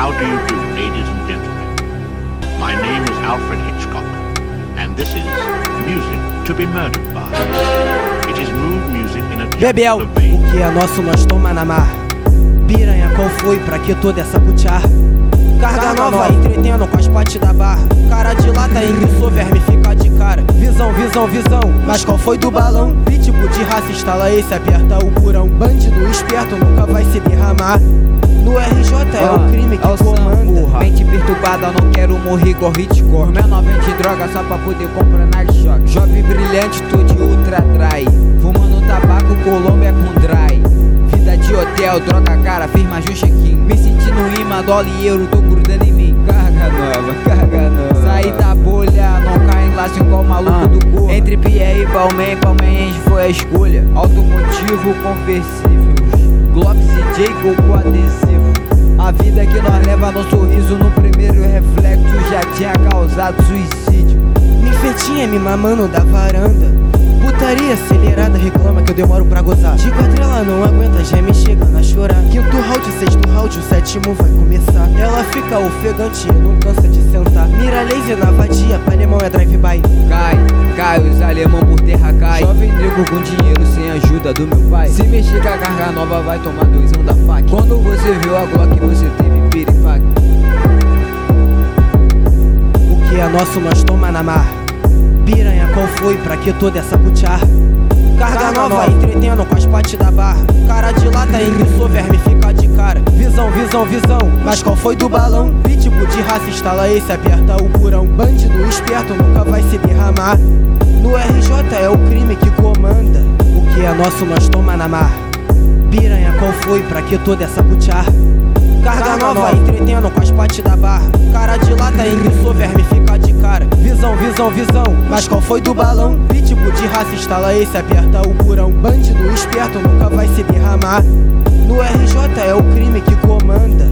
How do you do, ladies and gentlemen? My name is Alfred Hitchcock, and this is Music to be Murdered by. It is mood music in a Bebel, o que é nosso nós toma na mar. Piranha, qual foi? Pra que toda essa cuchar? Carga nova, entretendo com as pates da barra. Cara de lata, enguiçou, verme, fica de cara. Visão, visão, visão, mas qual foi do balão? Pitbull de raça, instala esse, aperta o burão. Bandido esperto nunca vai se derramar. Não quero morrer igual Hitchcore Menor vende droga só pra poder comprar Narcotic Jovem brilhante, tô de ultra trai Fumando tabaco, Colômbia com dry. Vida de hotel, droga cara, firma ajuste aqui Me sentindo imã, dólar e euro, tô grudando em mim. Carga nova, carga nova. Saí da bolha, não cai em laço igual maluco do corpo Entre Pierre e Balmain, Balmain foi a escolha. Automotivo conversível. Glocks e Jacob com adesivo A vida que nós leva no sorriso No primeiro reflexo já tinha causado suicídio Ninfetinha me mamando da varanda. Putaria acelerada, reclama que eu demoro pra gozar. De quatro ela não aguenta, já me chegando a chorar. Quinto round, sexto round, o sétimo vai começar. Ela fica ofegante, não cansa de sentar. Mira laser na vadia, pra alemão é drive-by. Cai, cai, os alemão por terra cai Jovem nego com dinheiro sem ajuda do meu pai Se mexer com a carga nova vai tomar doisão da faca Quando você viu a Glock nosso nós toma na mar. Piranha, qual foi? Pra que toda essa cuchar? Carga nova, entretendo com as pates da barra. Cara de lata, enguiçou, verme, fica de cara. Visão, visão, visão, mas qual foi do balão? Pitbull de raça, instala esse, aperta o burão. Bandido esperto nunca vai se derramar. No RJ é o crime que comanda. O que é nosso nós toma na mar. Piranha, qual foi? Pra que toda essa cuchar? Nova, entretendo com as pates da barra. Cara de lata, enguiçou, verme, fica de cara. Visão, visão, visão, mas qual foi do balão? Pitbull de raça, instala esse, aperta o burão. Bandido esperto nunca vai se derramar. No RJ é o crime que comanda.